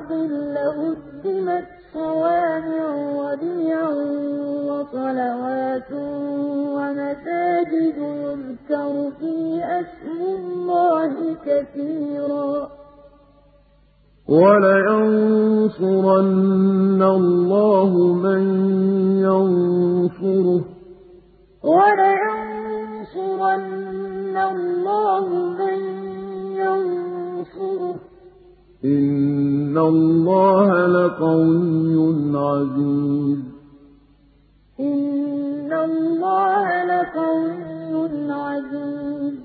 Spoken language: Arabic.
بِبَعْضٍ لَّهُدِّمَتْ صَوَامِعُ وَبِيَعٌ وَصَلَوَاتٌ وَمَسَاجِدُ يُذْكَرُ فِيهَا اسْمُ اللَّهِ كَثِيرًا ۗ وَلَيَنصُرَنَّ اللَّهُ مَن يَنصُرُهُ ۗ. وَلَيَنصُرَنَّ اللَّهُ مَن يَنصُرُهُ ۗ. إِنَّ إِنَّ اللَّهَ لَقَوِيٌّ عَزِيزٌ